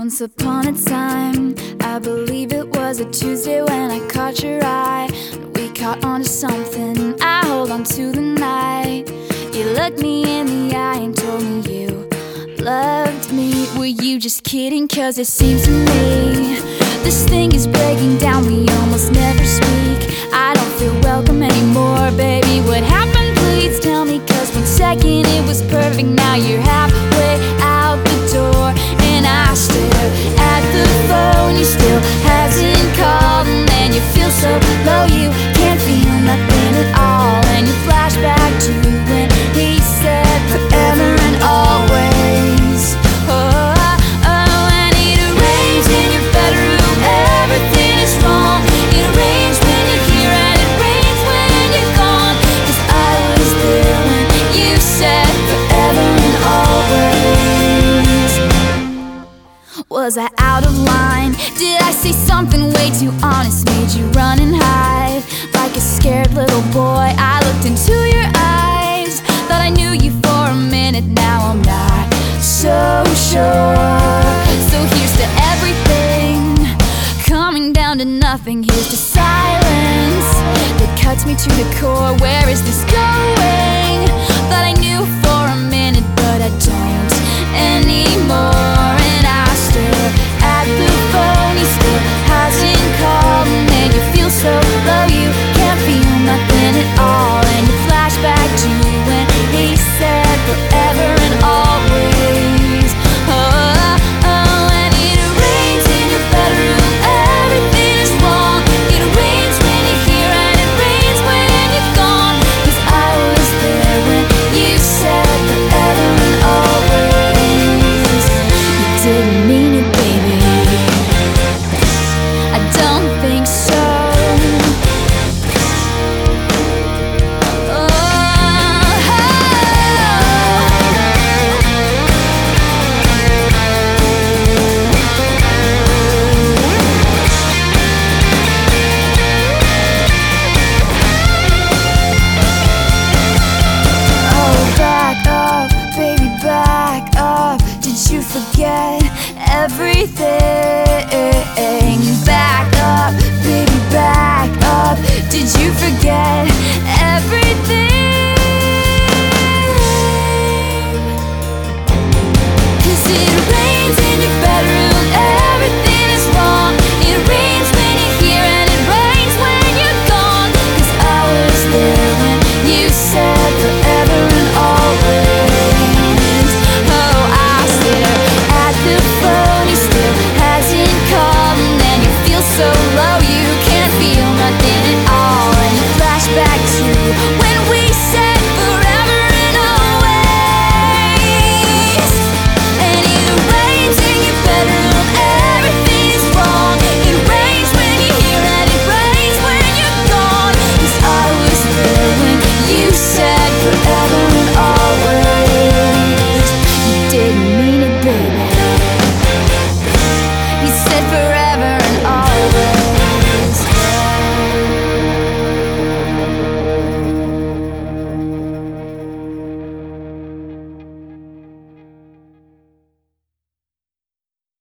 Once upon a time, I believe it was a Tuesday when I caught your eye. We caught on to something, I hold on to the night. You looked me in the eye and told me you loved me. Were you just kidding? Cause it seems to me this thing is breaking down, we almost never speak. You Was I out of line? Did I say something way too honest? Made you run and hide like a scared little boy. I looked into your eyes, thought I knew you for a minute. Now I'm not so sure. So here's to everything coming down to nothing. Here's to silence that cuts me to the core. Where is this going? Forget everything? Back up, baby, back up. Did you forget you can't feel nothing at all. And you flash back to when.